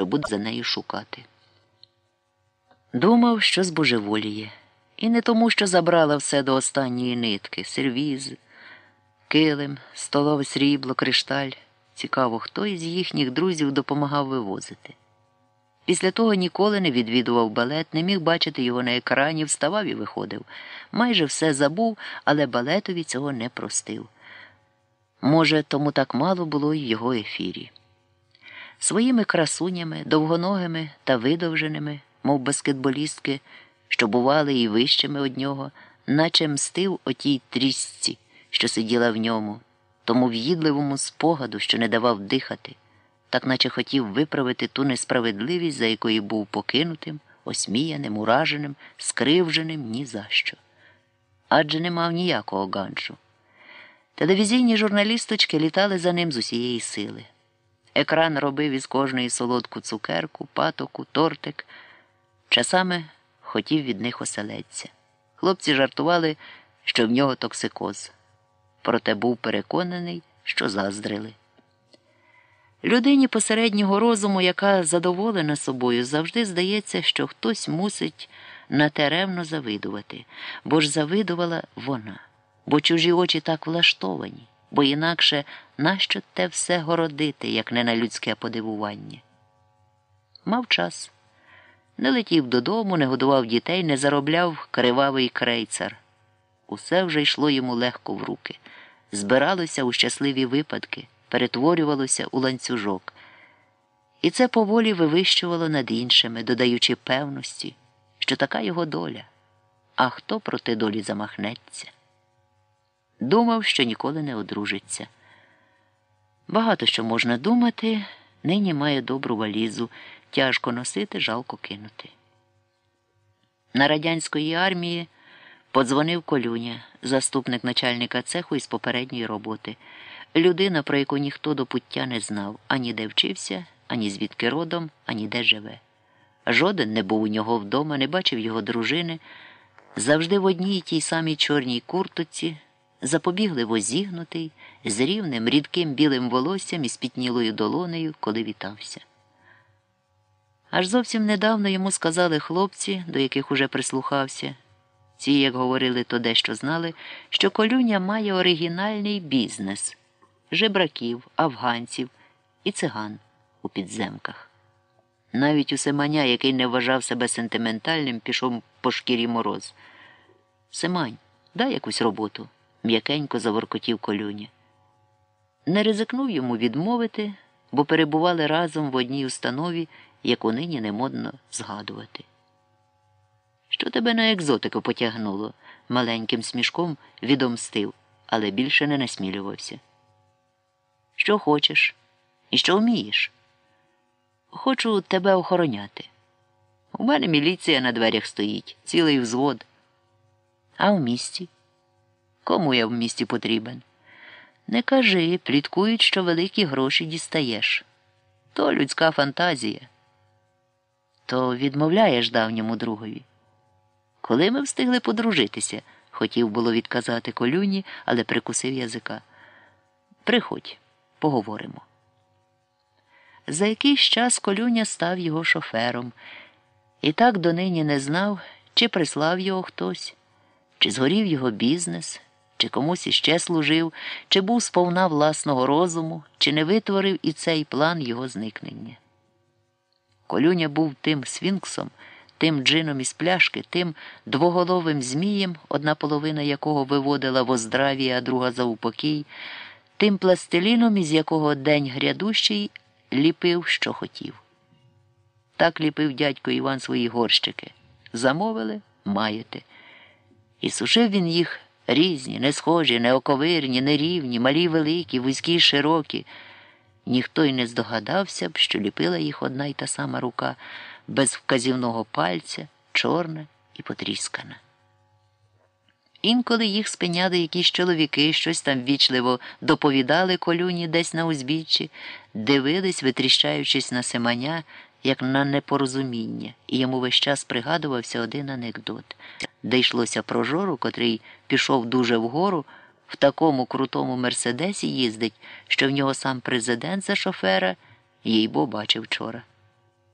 що буде за нею шукати. Думав, що збожеволіє, і не тому, що забрала все до останньої нитки сервіз, килим, столове срібло, кришталь. Цікаво, хто із їхніх друзів допомагав вивозити. Після того ніколи не відвідував балет, не міг бачити його на екрані, вставав і виходив. Майже все забув, але балетові цього не простив. Може, тому так мало було й його ефірі. Своїми красунями, довгоногими та видовженими, мов баскетболістки, що бували і вищими од нього, наче мстив отій трісці, що сиділа в ньому, тому в'їдливому спогаду, що не давав дихати, так наче хотів виправити ту несправедливість, за якою був покинутим, осміяним, ураженим, скривженим ні за що. Адже не мав ніякого ганшу. Телевізійні журналісточки літали за ним з усієї сили. Екран робив із кожної солодку цукерку, патоку, тортик. Часами хотів від них оселедця. Хлопці жартували, що в нього токсикоз. Проте був переконаний, що заздрили. Людині посереднього розуму, яка задоволена собою, завжди здається, що хтось мусить натеревно завидувати, бо ж завидувала вона, бо чужі очі так влаштовані, бо інакше нащо те все городити, як не на людське подивування. Мав час. Не летів додому, не годував дітей, не заробляв кривавий крейцар. Усе вже йшло йому легко в руки, збиралося у щасливі випадки, перетворювалося у ланцюжок. І це поволі вивищувало над іншими, додаючи певності, що така його доля, а хто проти долі замахнеться. Думав, що ніколи не одружиться. Багато що можна думати, нині має добру валізу, тяжко носити, жалко кинути. На радянської армії подзвонив колюня, заступник начальника цеху із попередньої роботи, людина, про яку ніхто до пуття не знав, ані де вчився, ані звідки родом, ані де живе. Жоден не був у нього вдома, не бачив його дружини, завжди в одній тій самій чорній куртоці, запобігливо зігнутий, з рівним, рідким білим волоссям і спітнілою долонею, коли вітався. Аж зовсім недавно йому сказали хлопці, до яких уже прислухався. Ці, як говорили, то дещо знали, що колюня має оригінальний бізнес жебраків, афганців і циган у підземках. Навіть у Семаня, який не вважав себе сентиментальним, пішов по шкірі мороз. Семань, дай якусь роботу, м'якенько заворкотів колюня. Не ризикнув йому відмовити, бо перебували разом в одній установі, яку нині не модно згадувати. Що тебе на екзотику потягнуло? маленьким смішком відомстив, але більше не насмілювався. Що хочеш і що вмієш? Хочу тебе охороняти. У мене міліція на дверях стоїть, цілий взвод. А в місті? Кому я в місті потрібен? Не кажи, пліткують, що великі гроші дістаєш. То людська фантазія. То відмовляєш давньому другові. Коли ми встигли подружитися, хотів було відказати колюні, але прикусив язика. Приходь, поговоримо. За якийсь час колюня став його шофером, і так донині не знав, чи прислав його хтось, чи згорів його бізнес, чи комусь іще служив, чи був сповна власного розуму, чи не витворив і цей план його зникнення. Колюня був тим свінксом, тим джином із пляшки, тим двоголовим змієм, одна половина якого виводила в оздраві, а друга за упокій, тим пластиліном, із якого день грядущий ліпив, що хотів. Так ліпив дядько Іван свої горщики. Замовили маєте. І сушив він їх різні, не схожі, неоковирні, нерівні, малі великі, вузькі, широкі. Ніхто й не здогадався б, що ліпила їх одна й та сама рука, без вказівного пальця, чорна і потріскана. Інколи їх спиняли якісь чоловіки, щось там вічливо доповідали колюні десь на узбіччі, дивились, витріщаючись на семеня, як на непорозуміння, і йому весь час пригадувався один анекдот, де йшлося про жору, котрий пішов дуже вгору, в такому крутому мерседесі їздить, що в нього сам президент за шофера, їй бо бачив вчора.